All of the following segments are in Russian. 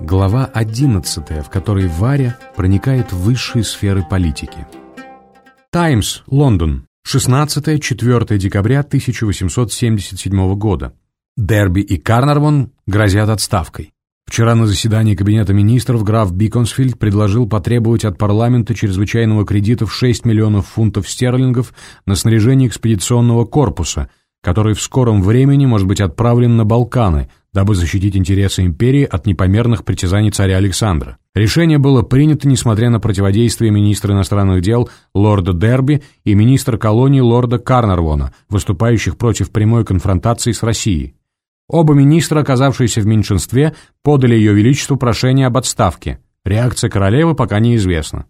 Глава 11, в которой Варя проникает в высшие сферы политики. «Таймс», Лондон, 16-4 декабря 1877 года. Дерби и Карнарвон грозят отставкой. Вчера на заседании Кабинета министров граф Биконсфильд предложил потребовать от парламента чрезвычайного кредита в 6 миллионов фунтов стерлингов на снаряжение экспедиционного корпуса, который в скором времени может быть отправлен на Балканы, дабы защитить интересы империи от непомерных притязаний царя Александра. Решение было принято, несмотря на противодействие министра иностранных дел лорда Дерби и министра колонии лорда Карнарвона, выступающих против прямой конфронтации с Россией. Оба министра, оказавшиеся в меньшинстве, подали Ее Величеству прошение об отставке. Реакция королевы пока неизвестна.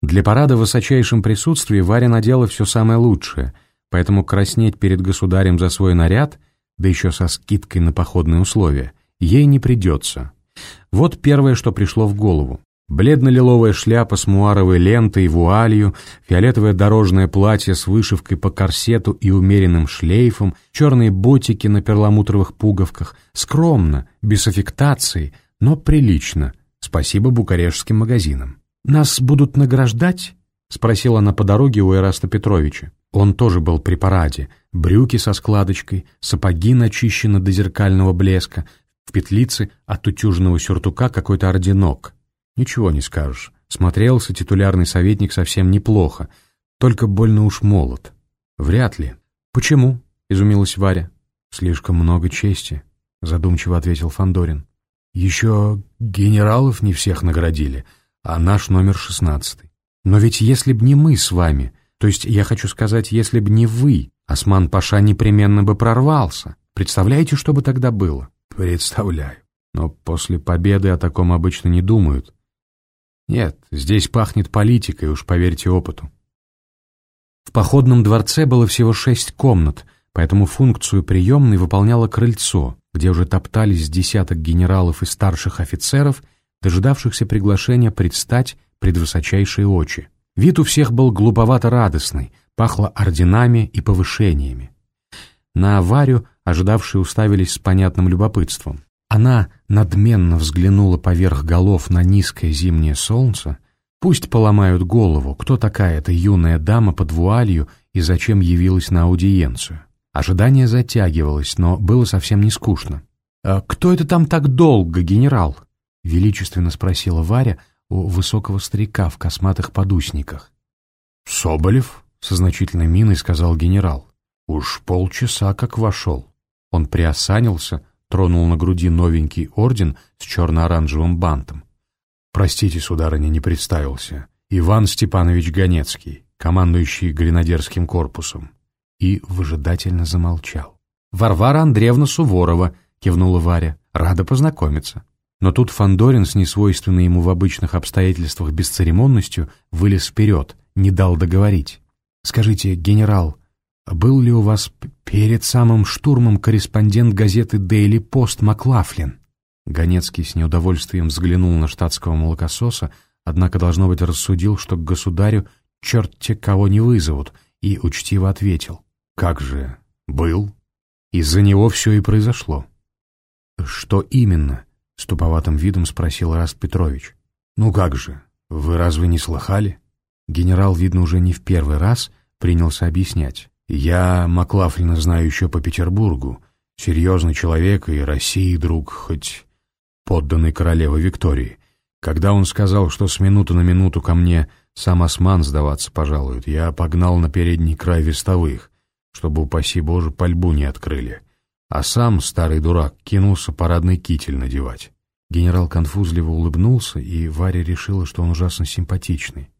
Для парада в высочайшем присутствии Варя надела все самое лучшее, поэтому краснеть перед государем за свой наряд, да еще со скидкой на походные условия, ей не придется. Вот первое, что пришло в голову. Бледно-лиловая шляпа с муаровой лентой и вуалью, фиолетовое дорожное платье с вышивкой по корсету и умеренным шлейфом, черные ботики на перламутровых пуговках. Скромно, без аффектации, но прилично. Спасибо букарешским магазинам. «Нас будут награждать?» — спросила она по дороге у Эраста Петровича. Он тоже был при параде. Брюки со складочкой, сапоги начищены до зеркального блеска, в петлице от утюженного сюртука какой-то орденок — Ничего не скажешь. Смотрелся титулярный советник совсем неплохо, только больно уж молод. Вряд ли. Почему? Изумилась Варя. Слишком много чести, задумчиво ответил Фандорин. Еще генералов не всех наградили, а наш номер шестнадцатый. Но ведь если б не мы с вами, то есть я хочу сказать, если б не вы, Осман Паша непременно бы прорвался. Представляете, что бы тогда было? Представляю. Но после победы о таком обычно не думают. Нет, здесь пахнет политикой, уж поверьте опыту. В походном дворце было всего шесть комнат, поэтому функцию приемной выполняло крыльцо, где уже топтались десяток генералов и старших офицеров, дожидавшихся приглашения предстать пред высочайшие очи. Вид у всех был глуповато радостный, пахло орденами и повышениями. На аварию ожидавшие уставились с понятным любопытством. Она надменно взглянула поверх голов на низкое зимнее солнце. Пусть поломают голову, кто такая эта юная дама под вуалью и зачем явилась на аудиенцию. Ожидание затягивалось, но было совсем не скучно. «А кто это там так долго, генерал?» — величественно спросила Варя у высокого старика в косматых подусниках. «Соболев?» — со значительной миной сказал генерал. «Уж полчаса как вошел». Он приосанился, тронул на груди новенький орден с черно-оранжевым бантом. «Простите, сударыня, не представился. Иван Степанович Ганецкий, командующий гренадерским корпусом». И выжидательно замолчал. «Варвара Андреевна Суворова», — кивнула Варя, — «рада познакомиться». Но тут Фандорин с несвойственной ему в обычных обстоятельствах бесцеремонностью вылез вперед, не дал договорить. «Скажите, генерал, был ли у вас перед самым штурмом корреспондент газеты «Дейли Пост» Маклафлин? Ганецкий с неудовольствием взглянул на штатского молокососа, однако, должно быть, рассудил, что к государю черт те кого не вызовут, и учтиво ответил. «Как же, был. Из-за него все и произошло». «Что именно?» — с туповатым видом спросил Раст Петрович. «Ну как же, вы разве не слыхали?» Генерал, видно, уже не в первый раз принялся объяснять. Я Маклафлина знаю еще по Петербургу. Серьезный человек и России друг, хоть подданный королевы Виктории. Когда он сказал, что с минуты на минуту ко мне сам осман сдаваться пожалует, я погнал на передний край вестовых, чтобы, упаси Боже, пальбу не открыли. А сам, старый дурак, кинулся парадный китель надевать. Генерал конфузливо улыбнулся, и Варя решила, что он ужасно симпатичный.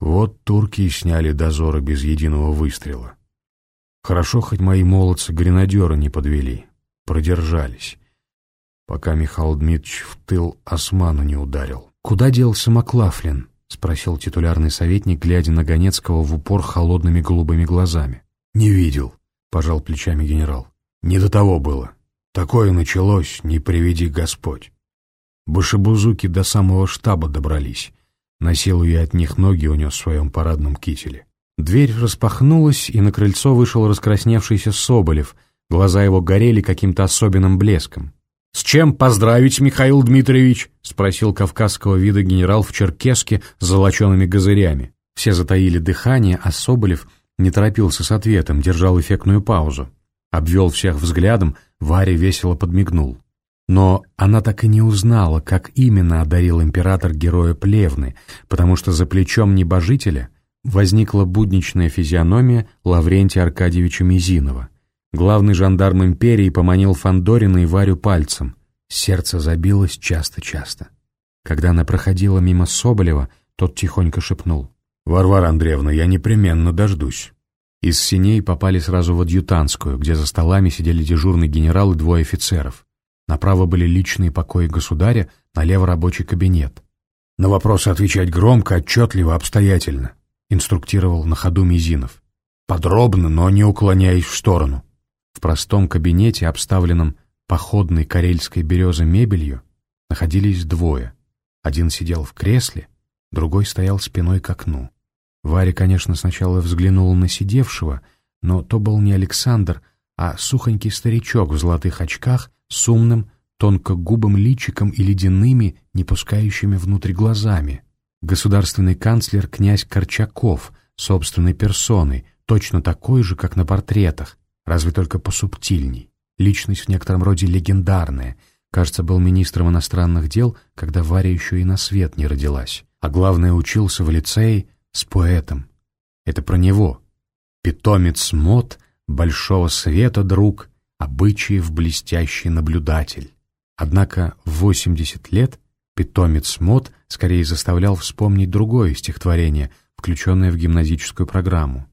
Вот турки и сняли дозоры без единого выстрела. Хорошо, хоть мои молодцы-гренадеры не подвели, продержались, пока Михаил Дмитриевич в тыл осману не ударил. «Куда делся Маклафлин?» — спросил титулярный советник, глядя на Ганецкого в упор холодными голубыми глазами. «Не видел», — пожал плечами генерал. «Не до того было. Такое началось, не приведи Господь. Башебузуки до самого штаба добрались. На силу я от них ноги унес в своем парадном кителе. Дверь распахнулась, и на крыльцо вышел раскрасневшийся Соболев. Глаза его горели каким-то особенным блеском. «С чем поздравить, Михаил Дмитриевич?» — спросил кавказского вида генерал в черкеске с золочеными газырями. Все затаили дыхание, а Соболев не торопился с ответом, держал эффектную паузу. Обвел всех взглядом, Варя весело подмигнул. Но она так и не узнала, как именно одарил император героя Плевны, потому что за плечом небожителя возникла будничная физиономия Лаврентия Аркадьевича Мизинова. Главный жандарм империи поманил Фандорина и Варю пальцем. Сердце забилось часто-часто. Когда она проходила мимо Соболева, тот тихонько шепнул. «Варвара Андреевна, я непременно дождусь». Из синей попали сразу в адъютантскую, где за столами сидели дежурный генерал и двое офицеров. Направо были личные покои государя, налево рабочий кабинет. «На вопросы отвечать громко, отчетливо, обстоятельно», — инструктировал на ходу Мизинов. «Подробно, но не уклоняясь в сторону». В простом кабинете, обставленном походной карельской березы мебелью, находились двое. Один сидел в кресле, другой стоял спиной к окну. Варя, конечно, сначала взглянула на сидевшего, но то был не Александр, а сухонький старичок в золотых очках с умным, тонкогубым личиком и ледяными, не пускающими внутрь глазами. Государственный канцлер князь Корчаков, собственной персоной, точно такой же, как на портретах, разве только посубтильней. Личность в некотором роде легендарная. Кажется, был министром иностранных дел, когда Варя еще и на свет не родилась. А главное, учился в лицее с поэтом. Это про него. Питомец мод, большого света друг, обычаев блестящий наблюдатель. Однако в 80 лет питомец мод скорее заставлял вспомнить другое стихотворение, включенное в гимназическую программу.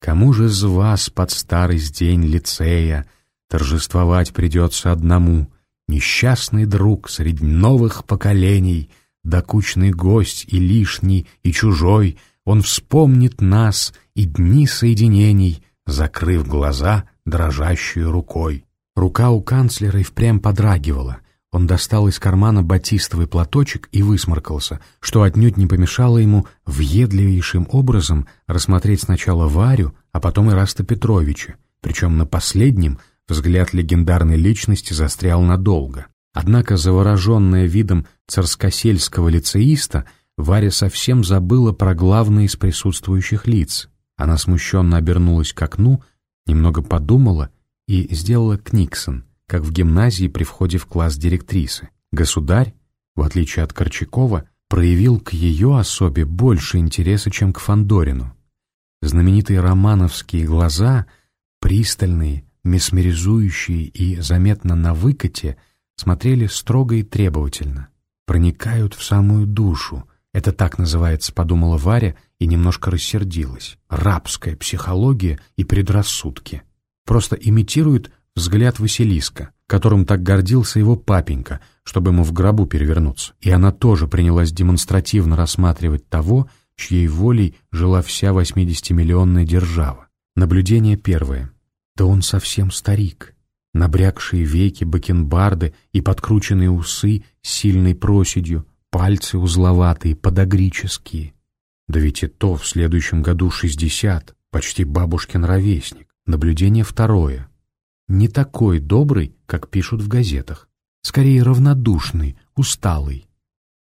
«Кому же из вас под старость день лицея торжествовать придется одному, несчастный друг среди новых поколений, докучный гость и лишний, и чужой, он вспомнит нас и дни соединений, закрыв глаза дрожащей рукой. Рука у канцлера и впрямь подрагивала. Он достал из кармана батистовый платочек и высморкался, что отнюдь не помешало ему въедливейшим образом рассмотреть сначала Варю, а потом и Раста Петровича, причем на последнем взгляд легендарной личности застрял надолго. Однако, завороженная видом царскосельского лицеиста, Варя совсем забыла про главное из присутствующих лиц. Она смущенно обернулась к окну, немного подумала и сделала книксон, как в гимназии при входе в класс директрисы. Государь, в отличие от Корчакова, проявил к ее особе больше интереса, чем к Фандорину. Знаменитые романовские глаза, пристальные, месмеризующие и заметно на выкате, смотрели строго и требовательно. Проникают в самую душу. Это так называется, подумала Варя и немножко рассердилась. Рабская психология и предрассудки. Просто имитируют взгляд Василиска, которым так гордился его папенька, чтобы ему в гробу перевернуться. И она тоже принялась демонстративно рассматривать того, чьей волей жила вся 80-миллионная держава. Наблюдение первое. Да он совсем старик. Набрякшие веки, бакенбарды и подкрученные усы с сильной проседью, пальцы узловатые, подогрические. Да ведь и то в следующем году шестьдесят, почти бабушкин ровесник. Наблюдение второе. Не такой добрый, как пишут в газетах. Скорее равнодушный, усталый.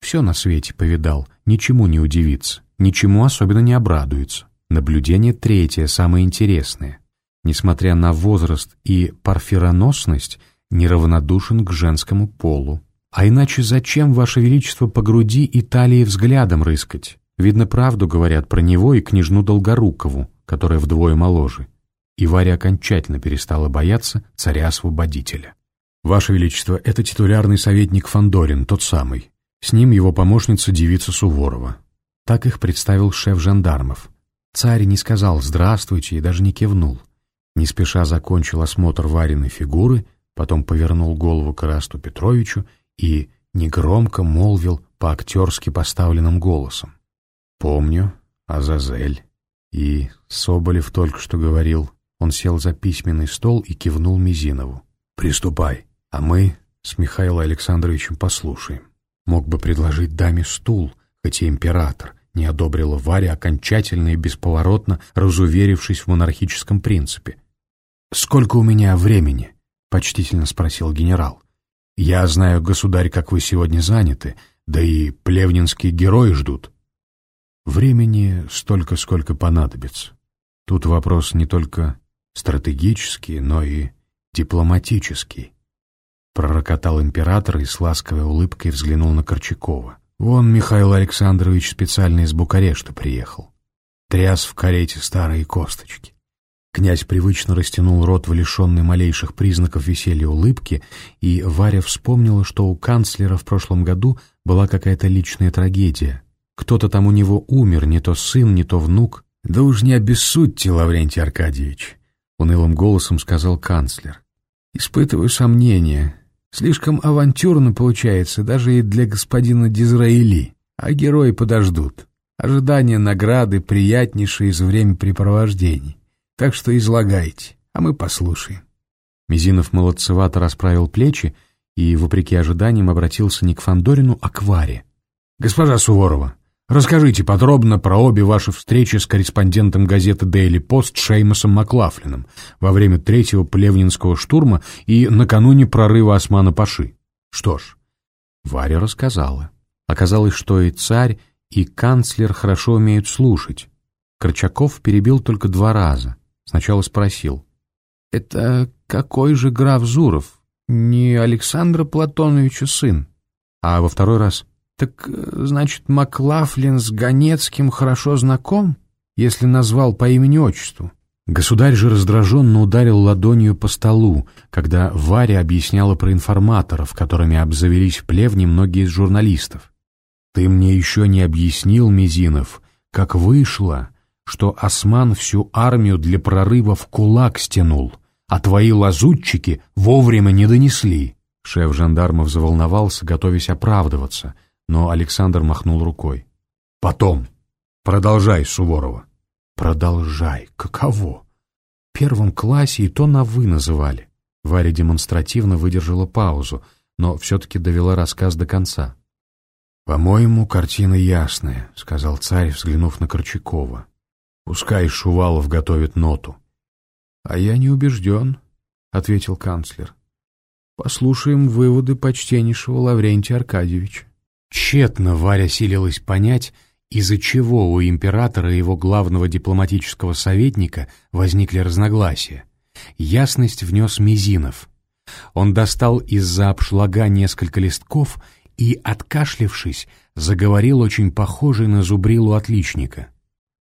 Все на свете повидал, ничему не удивится, ничему особенно не обрадуется. Наблюдение третье, самое интересное. Несмотря на возраст и парфироносность, неравнодушен к женскому полу. А иначе зачем, Ваше Величество, по груди и талии взглядом рыскать? Видно, правду говорят про него и княжну Долгорукову, которая вдвое моложе. И Варя окончательно перестала бояться царя-освободителя. «Ваше Величество, это титулярный советник Фандорин, тот самый. С ним его помощница девица Суворова». Так их представил шеф жандармов. Царь не сказал «здравствуйте» и даже не кивнул. Не спеша закончил осмотр Вариной фигуры, потом повернул голову к Расту Петровичу и негромко молвил по-актерски поставленным голосом. «Помню, Азазель». И Соболев только что говорил. Он сел за письменный стол и кивнул Мизинову. «Приступай, а мы с Михаилом Александровичем послушаем. Мог бы предложить даме стул, хоть и император, не одобрила Варя окончательно и бесповоротно, разуверившись в монархическом принципе. «Сколько у меня времени?» — почтительно спросил генерал. Я знаю, государь, как вы сегодня заняты, да и плевнинские герои ждут. Времени столько, сколько понадобится. Тут вопрос не только стратегический, но и дипломатический. Пророкотал император и с ласковой улыбкой взглянул на Корчакова. Вон Михаил Александрович специально из Букарешта приехал. Тряс в карете старые косточки. Князь привычно растянул рот в лишенной малейших признаков веселья улыбки, и Варя вспомнила, что у канцлера в прошлом году была какая-то личная трагедия. Кто-то там у него умер, не то сын, не то внук. «Да уж не обессудьте, Лаврентий Аркадьевич», — унылым голосом сказал канцлер. «Испытываю сомнения. Слишком авантюрно получается даже и для господина Дизраили, а герои подождут. Ожидание награды — приятнейшее из времяпрепровождений. Так что излагайте, а мы послушаем». Мизинов молодцевато расправил плечи и, вопреки ожиданиям, обратился не к Фандорину, а к Варе. «Госпожа Суворова, расскажите подробно про обе ваши встречи с корреспондентом газеты «Дейли Пост» Шеймосом Маклафлином во время третьего плевнинского штурма и накануне прорыва Османа-Паши». Что ж, Варя рассказала. Оказалось, что и царь, и канцлер хорошо умеют слушать. Корчаков перебил только два раза. Сначала спросил. «Это какой же граф Зуров? Не Александра Платоновича сын?» А во второй раз. «Так, значит, Маклафлин с Ганецким хорошо знаком, если назвал по имени-отчеству?» Государь же раздраженно ударил ладонью по столу, когда Варя объясняла про информаторов, которыми обзавелись в плевне многие из журналистов. «Ты мне еще не объяснил, Мизинов, как вышло, что осман всю армию для прорыва в кулак стянул, а твои лазутчики вовремя не донесли. Шеф жандармов заволновался, готовясь оправдываться, но Александр махнул рукой. «Потом. Продолжай, Суворова». «Продолжай. Каково?» В первом классе и то на «вы» называли. Варя демонстративно выдержала паузу, но все-таки довела рассказ до конца. «По-моему, картина ясная», — сказал царь, взглянув на Корчакова. Пускай Шувалов готовит ноту. — А я не убежден, — ответил канцлер. — Послушаем выводы почтеннейшего Лаврентия Аркадьевича. Тщетно Варя силилась понять, из-за чего у императора и его главного дипломатического советника возникли разногласия. Ясность внес Мизинов. Он достал из-за обшлага несколько листков и, откашлившись, заговорил очень похожий на зубрилу отличника —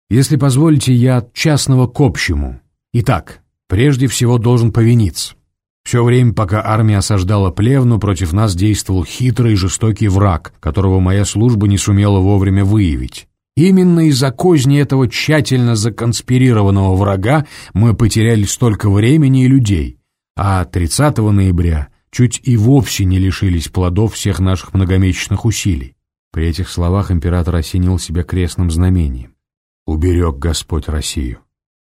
если позволите, я от частного к общему. Итак, прежде всего должен повиниться. Все время, пока армия осаждала Плевну, против нас действовал хитрый и жестокий враг, которого моя служба не сумела вовремя выявить. Именно из-за козни этого тщательно законспирированного врага мы потеряли столько времени и людей, а 30 ноября чуть и вовсе не лишились плодов всех наших многомесячных усилий. При этих словах император осенил себя крестным знамением уберег Господь Россию.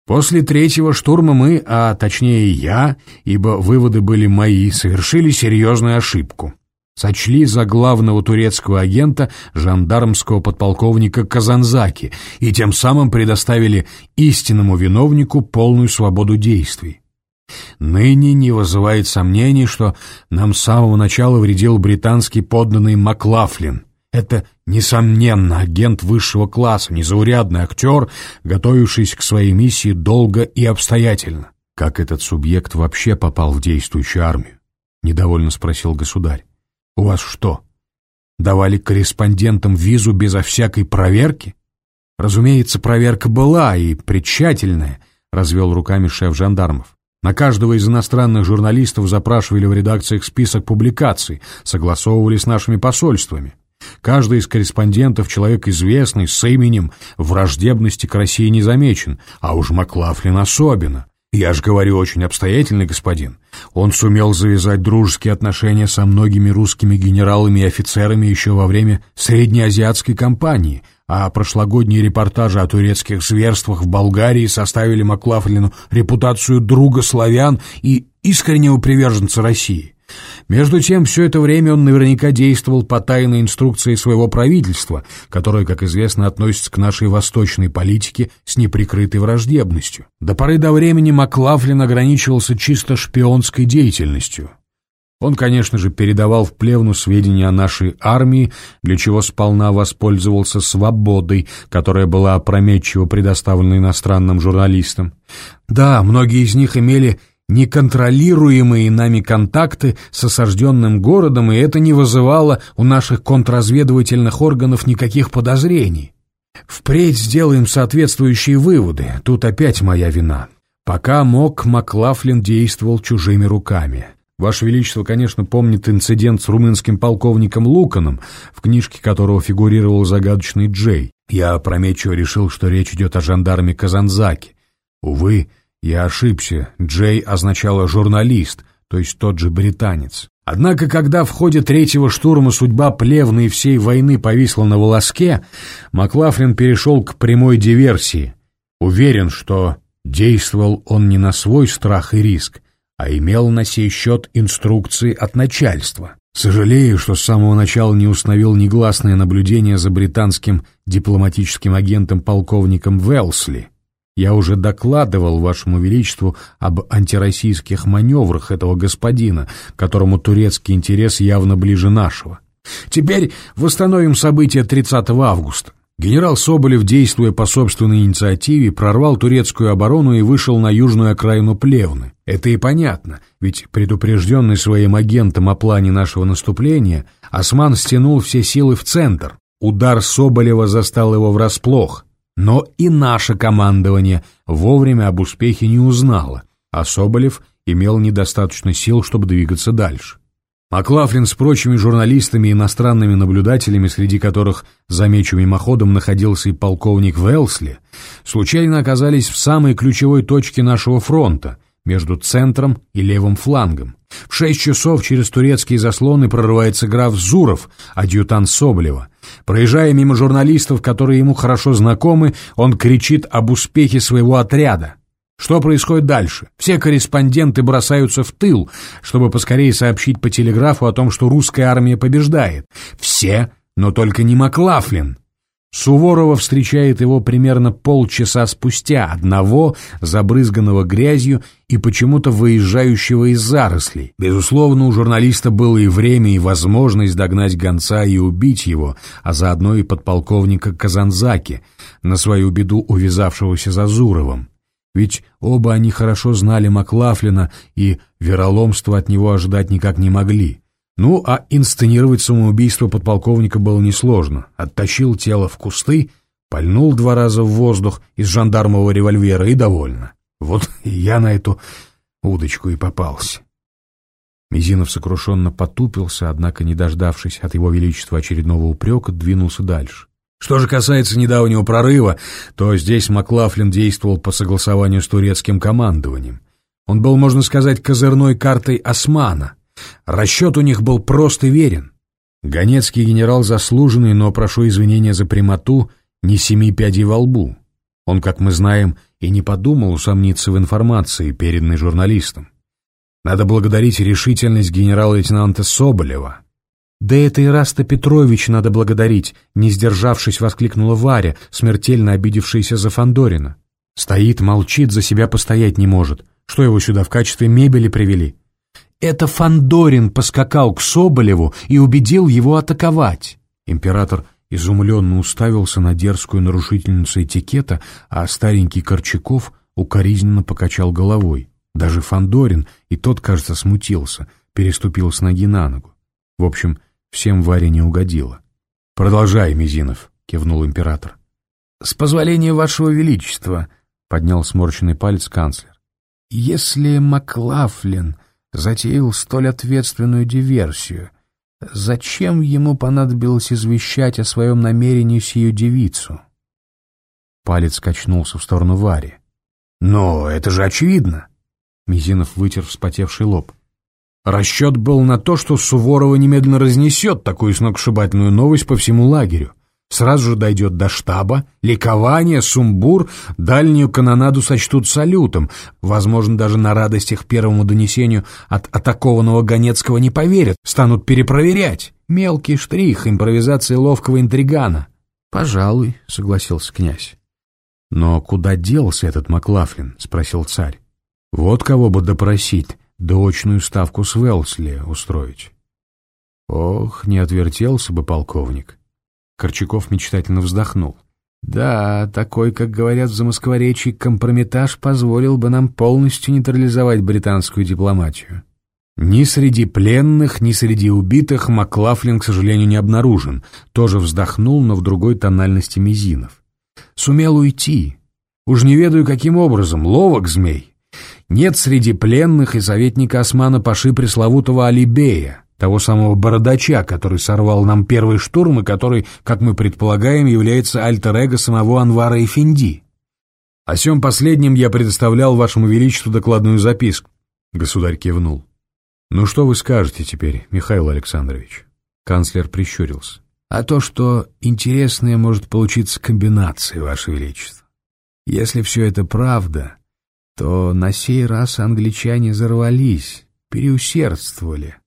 После третьего штурма мы, а точнее я, ибо выводы были мои, совершили серьезную ошибку. Сочли за главного турецкого агента жандармского подполковника Казанзаки и тем самым предоставили истинному виновнику полную свободу действий. Ныне не вызывает сомнений, что нам с самого начала вредил британский подданный Маклафлин — это, несомненно, агент высшего класса, незаурядный актер, готовившийся к своей миссии долго и обстоятельно. Как этот субъект вообще попал в действующую армию? Недовольно спросил государь. У вас что, давали корреспондентам визу безо всякой проверки? Разумеется, проверка была и притщательная, развел руками шеф жандармов. На каждого из иностранных журналистов запрашивали в редакциях список публикаций, согласовывали с нашими посольствами. Каждый из корреспондентов человек известный, с именем, враждебности к России не замечен, а уж Маклафлин особенно. Я же говорю, очень обстоятельный господин. Он сумел завязать дружеские отношения со многими русскими генералами и офицерами еще во время среднеазиатской кампании, а прошлогодние репортажи о турецких зверствах в Болгарии составили Маклафлину репутацию друга славян и искреннего приверженца России. Между тем, все это время он наверняка действовал по тайной инструкции своего правительства, которое, как известно, относится к нашей восточной политике с неприкрытой враждебностью. До поры до времени Маклафлин ограничивался чисто шпионской деятельностью. Он, конечно же, передавал в плевну сведения о нашей армии, для чего сполна воспользовался свободой, которая была опрометчиво предоставлена иностранным журналистам. Да, многие из них имели неконтролируемые нами контакты с осажденным городом, и это не вызывало у наших контрразведывательных органов никаких подозрений. Впредь сделаем соответствующие выводы, тут опять моя вина. Пока мог, Маклафлин действовал чужими руками. Ваше Величество, конечно, помнит инцидент с румынским полковником Луканом, в книжке которого фигурировал загадочный Джей. Я опрометчиво решил, что речь идет о жандарме Казанзаке. Увы, я ошибся. Джей означало «журналист», то есть тот же британец. Однако, когда в ходе третьего штурма судьба плевной всей войны повисла на волоске, Маклафлин перешел к прямой диверсии. Уверен, что действовал он не на свой страх и риск, а имел на сей счет инструкции от начальства. Сожалею, что с самого начала не установил негласное наблюдение за британским дипломатическим агентом полковником Велсли. Я уже докладывал вашему величеству об антироссийских маневрах этого господина, которому турецкий интерес явно ближе нашего. Теперь восстановим события 30 августа. Генерал Соболев, действуя по собственной инициативе, прорвал турецкую оборону и вышел на южную окраину Плевны. Это и понятно, ведь предупрежденный своим агентом о плане нашего наступления, Осман стянул все силы в центр. Удар Соболева застал его врасплох. Но и наше командование вовремя об успехе не узнало, а Соболев имел недостаточно сил, чтобы двигаться дальше. Маклафлин с прочими журналистами и иностранными наблюдателями, среди которых, замечу мимоходом, находился и полковник Велсли, случайно оказались в самой ключевой точке нашего фронта, между центром и левым флангом. Шесть часов через турецкие заслоны прорывается граф Зуров, адъютант Соболева. Проезжая мимо журналистов, которые ему хорошо знакомы, он кричит об успехе своего отряда. Что происходит дальше? Все корреспонденты бросаются в тыл, чтобы поскорее сообщить по телеграфу о том, что русская армия побеждает. Все, но только не Маклафлин. Суворова встречает его примерно полчаса спустя, одного, забрызганного грязью и почему-то выезжающего из зарослей. Безусловно, у журналиста было и время, и возможность догнать гонца и убить его, а заодно и подполковника Казанзаки, на свою беду увязавшегося за Зуровым. Ведь оба они хорошо знали Маклафлина и вероломства от него ожидать никак не могли. Ну, а инсценировать самоубийство подполковника было несложно. Оттащил тело в кусты, пальнул два раза в воздух из жандармового револьвера и довольно. Вот я на эту удочку и попался. Мизинов сокрушенно потупился, однако, не дождавшись от его величества очередного упрека, двинулся дальше. Что же касается недавнего прорыва, то здесь Маклафлин действовал по согласованию с турецким командованием. Он был, можно сказать, козырной картой Османа. Расчет у них был прост и верен. Ганецкий генерал заслуженный, но, прошу извинения за прямоту, не семи пядей во лбу. Он, как мы знаем, и не подумал усомниться в информации, переданной журналистам. Надо благодарить решительность генерала-лейтенанта Соболева, «Да это Ираста Петрович надо благодарить», — не сдержавшись, воскликнула Варя, смертельно обидевшаяся за Фандорина. Стоит, молчит, за себя постоять не может. Что его сюда в качестве мебели привели? Это Фандорин поскакал к Соболеву и убедил его атаковать. Император изумленно уставился на дерзкую нарушительницу этикета, а старенький Корчаков укоризненно покачал головой. Даже Фандорин, и тот, кажется, смутился, переступил с ноги на ногу. В общем, Всем Варе не угодило. «Продолжай, Мизинов», — кивнул император. «С позволения вашего величества», — поднял сморщенный палец канцлер. «Если Маклафлин затеял столь ответственную диверсию, зачем ему понадобилось извещать о своем намерении сию девицу?» Палец качнулся в сторону Вари. «Но это же очевидно!» Мизинов вытер вспотевший лоб. Расчет был на то, что Суворова немедленно разнесет такую сногсшибательную новость по всему лагерю. Сразу же дойдет до штаба, ликование, сумбур, дальнюю канонаду сочтут салютом. Возможно, даже на радостях первому донесению от атакованного Ганецкого не поверят, станут перепроверять. Мелкий штрих импровизации ловкого интригана. «Пожалуй», — согласился князь. «Но куда делся этот Маклафлин?» — спросил царь. «Вот кого бы допросить, дочную ставку с Велсли устроить. Ох, не отвертелся бы полковник. Корчаков мечтательно вздохнул. Да, такой, как говорят в замоскворечье, компрометаж позволил бы нам полностью нейтрализовать британскую дипломатию. Ни среди пленных, ни среди убитых Маклафлин, к сожалению, не обнаружен. Тоже вздохнул, но в другой тональности Мизинов. Сумел уйти. Уж не ведаю, каким образом. Ловок змей. Нет среди пленных и советника Османа Паши пресловутого Алибея, того самого бородача, который сорвал нам первый штурм и который, как мы предполагаем, является альтер-эго самого Анвара Эфенди. О сем последнем я предоставлял вашему величеству докладную записку. Государь кивнул. «Ну что вы скажете теперь, Михаил Александрович?» Канцлер прищурился. «А то, что интересное может получиться комбинацией, Ваше Величество. Если все это правда, то на сей раз англичане взорвались, переусердствовали.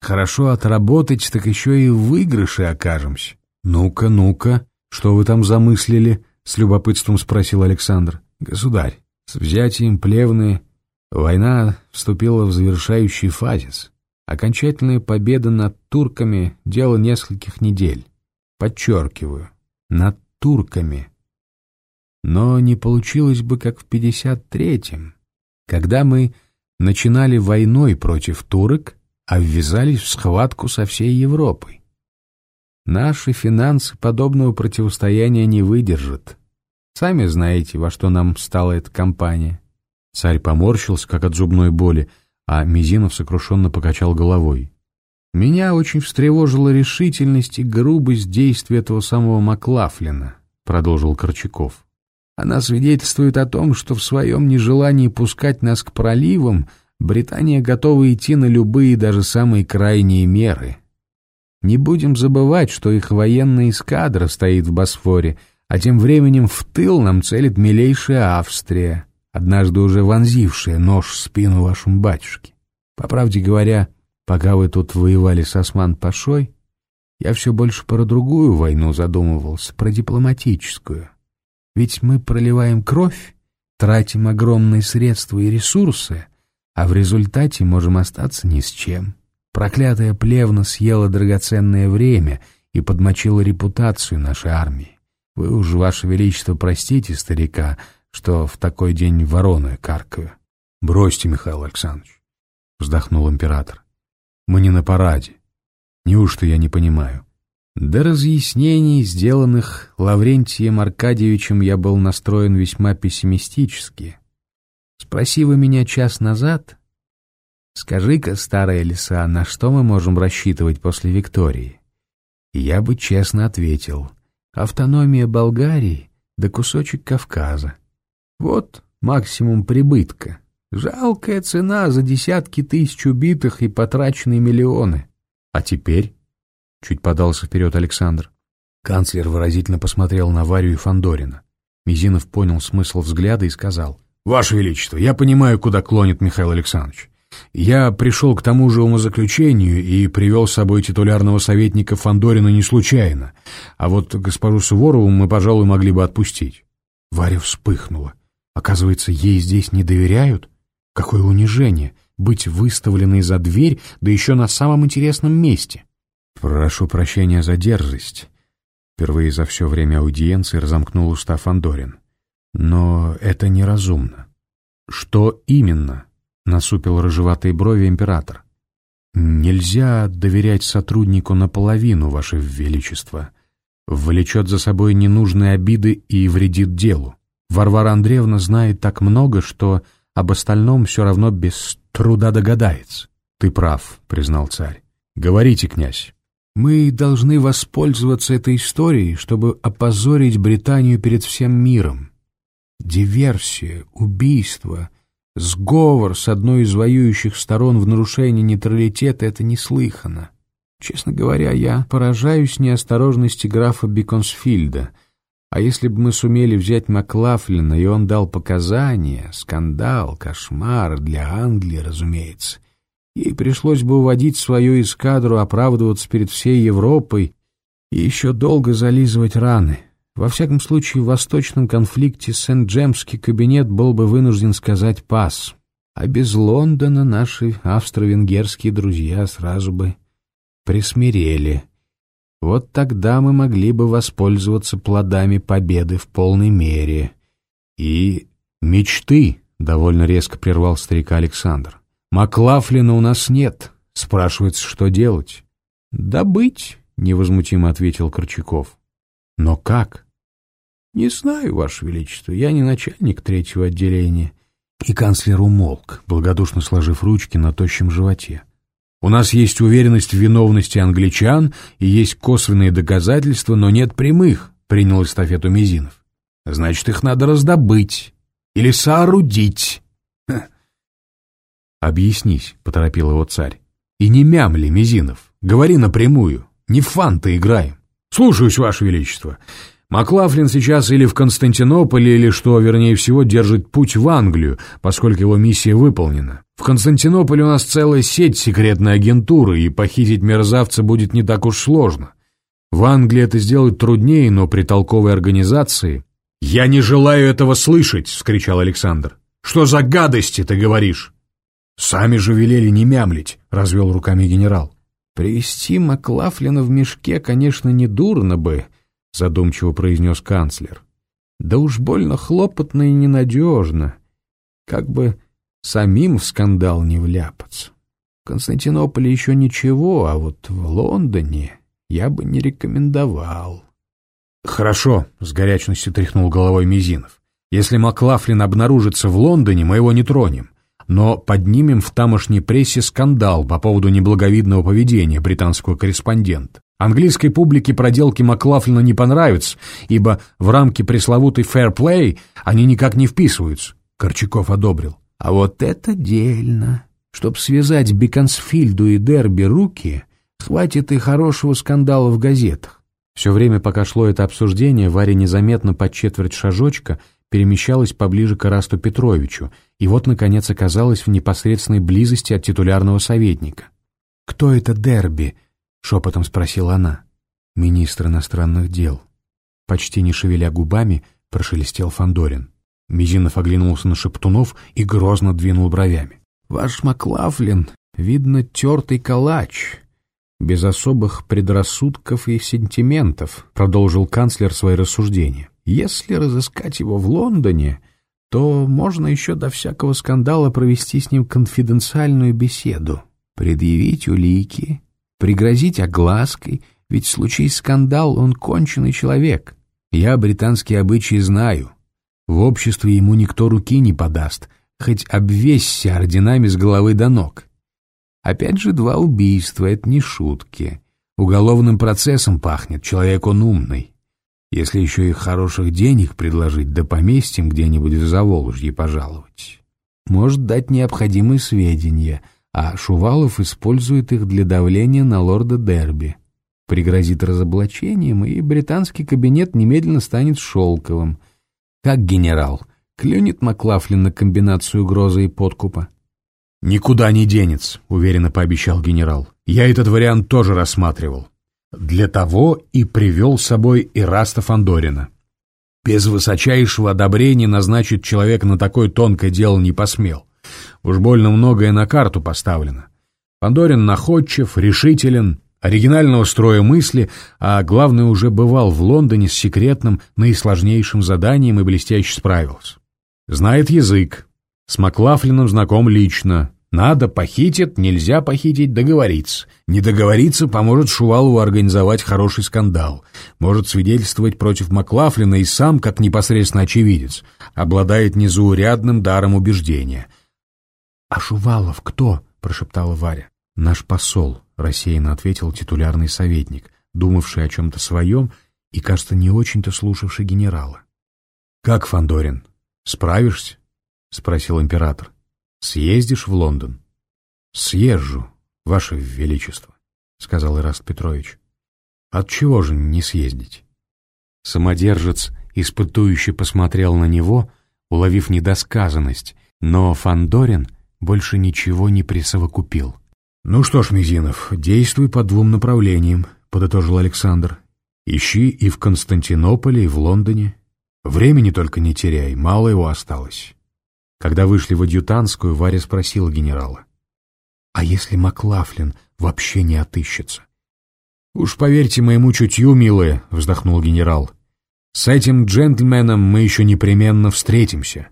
Хорошо отработать, так еще и в выигрыше окажемся». «Ну-ка, ну-ка, что вы там замыслили?» — с любопытством спросил Александр. «Государь, с взятием Плевны Война вступила в завершающий фазис. Окончательная победа над турками — дело нескольких недель. Подчеркиваю, над турками. Но не получилось бы, как в 53-м, когда мы начинали войной против турок, а ввязались в схватку со всей Европой. Наши финансы подобного противостояния не выдержат. Сами знаете, во что нам стала эта компания. Царь поморщился, как от зубной боли, а Мизинов сокрушенно покачал головой. «Меня очень встревожила решительность и грубость действий этого самого Маклафлина», — продолжил Корчаков. «Она свидетельствует о том, что в своем нежелании пускать нас к проливам Британия готова идти на любые, даже самые крайние меры. Не будем забывать, что их военная эскадра стоит в Босфоре, а тем временем в тыл нам целит милейшая Австрия» однажды уже вонзившая нож в спину вашему батюшке. По правде говоря, пока вы тут воевали с Осман-Пашой, я все больше про другую войну задумывался, про дипломатическую. Ведь мы проливаем кровь, тратим огромные средства и ресурсы, а в результате можем остаться ни с чем. Проклятая плевна съела драгоценное время и подмочила репутацию нашей армии. Вы уж, Ваше Величество, простите старика, что в такой день вороны каркаю. — Бросьте, Михаил Александрович, — вздохнул император. — Мы не на параде. Неужто я не понимаю? До разъяснений, сделанных Лаврентием Аркадьевичем, я был настроен весьма пессимистически. Спроси вы меня час назад, скажи-ка, старая лиса, на что мы можем рассчитывать после Виктории? Я бы честно ответил, автономия Болгарии да кусочек Кавказа. Вот максимум прибытка. Жалкая цена за десятки тысяч убитых и потраченные миллионы. А теперь? Чуть подался вперед Александр. Канцлер выразительно посмотрел на Варю и Фандорина. Мизинов понял смысл взгляда и сказал. «Ваше Величество, я понимаю, куда клонит Михаил Александрович. Я пришел к тому же умозаключению и привел с собой титулярного советника Фандорина не случайно, а вот госпожу Суворову мы, пожалуй, могли бы отпустить». Варя вспыхнула. Оказывается, ей здесь не доверяют? Какое унижение быть выставленной за дверь, да еще на самом интересном месте. Прошу прощения за дерзость. Впервые за все время аудиенции разомкнул уста Фандорин. Но это неразумно. Что именно? Насупил рыжеватые брови император. Нельзя доверять сотруднику наполовину, Ваше Величество. Влечет за собой ненужные обиды и вредит делу. Варвара Андреевна знает так много, что об остальном все равно без труда догадается. — Ты прав, — признал царь. — Говорите, князь. Мы должны воспользоваться этой историей, чтобы опозорить Британию перед всем миром. Диверсия, убийство, сговор с одной из воюющих сторон в нарушении нейтралитета — это неслыханно. Честно говоря, я поражаюсь неосторожности графа Биконсфильда — а если бы мы сумели взять Маклафлина, и он дал показания, скандал, кошмар для Англии, разумеется, ей пришлось бы уводить свою эскадру, оправдываться перед всей Европой и еще долго зализывать раны. Во всяком случае, в восточном конфликте Сент-Джемский кабинет был бы вынужден сказать «пас». А без Лондона наши австро-венгерские друзья сразу бы присмирели. Вот тогда мы могли бы воспользоваться плодами победы в полной мере. И мечты, — довольно резко прервал старика Александр. Маклафлина у нас нет. Спрашивается, что делать? Добыть, — невозмутимо ответил Корчаков. Но как? Не знаю, Ваше Величество, я не начальник третьего отделения. И канцлер умолк, благодушно сложив ручки на тощем животе. У нас есть уверенность в виновности англичан и есть косвенные доказательства, но нет прямых, принял эстафету Мизинов. Значит, их надо раздобыть или соорудить. Ха. Объяснись, поторопил его царь. И не мямли, Мизинов, говори напрямую, не в фанты играем. Слушаюсь, Ваше Величество. Маклафлин сейчас или в Константинополе, или, что вернее всего, держит путь в Англию, поскольку его миссия выполнена. В Константинополе у нас целая сеть секретной агентуры, и похитить мерзавца будет не так уж сложно. В Англии это сделать труднее, но при толковой организации... «Я не желаю этого слышать!» — вскричал Александр. «Что за гадости ты говоришь?» «Сами же велели не мямлить», — развел руками генерал. «Привести Маклафлина в мешке, конечно, не дурно бы», — задумчиво произнес канцлер. «Да уж больно хлопотно и ненадежно. Как бы самим в скандал не вляпаться. В Константинополе еще ничего, а вот в Лондоне я бы не рекомендовал». «Хорошо», — с горячностью тряхнул головой Мизинов. «Если Маклафлин обнаружится в Лондоне, мы его не тронем но поднимем в тамошней прессе скандал по поводу неблаговидного поведения британского корреспондента. Английской публике проделки Маклафлина не понравятся, ибо в рамки пресловутой play они никак не вписываются. Корчаков одобрил. А вот это дельно. Чтоб связать Беконсфильду и Дерби руки, хватит и хорошего скандала в газетах. Все время, пока шло это обсуждение, Варя незаметно под четверть шажочка перемещалась поближе к Арасту Петровичу и вот, наконец, оказалась в непосредственной близости от титулярного советника. «Кто это Дерби?» — шепотом спросила она. «Министр иностранных дел». Почти не шевеля губами, прошелестел Фандорин. Мизинов оглянулся на Шептунов и грозно двинул бровями. «Ваш Маклафлин, видно, тертый калач, без особых предрассудков и сентиментов», продолжил канцлер свои рассуждения. «Если разыскать его в Лондоне, то можно еще до всякого скандала провести с ним конфиденциальную беседу, предъявить улики, пригрозить оглаской, ведь в случае скандал он конченый человек. Я британские обычаи знаю. В обществе ему никто руки не подаст, хоть обвесься орденами с головы до ног. Опять же, два убийства — это не шутки. Уголовным процессом пахнет, человек он умный. Если еще и хороших денег предложить, да поместьем где-нибудь в Заволжье пожаловать. Может дать необходимые сведения — а Шувалов использует их для давления на лорда Дерби. Пригрозит разоблачением, и британский кабинет немедленно станет шелковым. Как генерал, клюнет Маклафлин на комбинацию угрозы и подкупа? «Никуда не денется», — уверенно пообещал генерал. «Я этот вариант тоже рассматривал. Для того и привел с собой Ираста Фандорина. Без высочайшего одобрения назначить человека на такое тонкое дело не посмел. Уж больно многое на карту поставлено. Пандорин находчив, решителен, оригинального строя мысли, а главное уже бывал в Лондоне с секретным, наисложнейшим заданием и блестяще справился. Знает язык, с Маклафлином знаком лично. Надо похитит, нельзя похитить, договориться. Не договориться поможет Шувалову организовать хороший скандал. Может свидетельствовать против Маклафлина и сам, как непосредственно очевидец, обладает незаурядным даром убеждения — «А Шувалов кто?» — прошептала Варя. «Наш посол», — рассеянно ответил титулярный советник, думавший о чем-то своем и, кажется, не очень-то слушавший генерала. «Как, Фандорин, справишься?» — спросил император. «Съездишь в Лондон?» «Съезжу, Ваше Величество», — сказал Ираст Петрович. «Отчего же не съездить?» Самодержец испытующе посмотрел на него, уловив недосказанность, но Фандорин — больше ничего не присовокупил. «Ну что ж, Мизинов, действуй по двум направлениям», — подытожил Александр. «Ищи и в Константинополе, и в Лондоне. Времени только не теряй, мало его осталось». Когда вышли в адъютантскую, Варя спросила генерала. «А если Маклафлин вообще не отыщется?» «Уж поверьте моему чутью, милые», — вздохнул генерал. «С этим джентльменом мы еще непременно встретимся».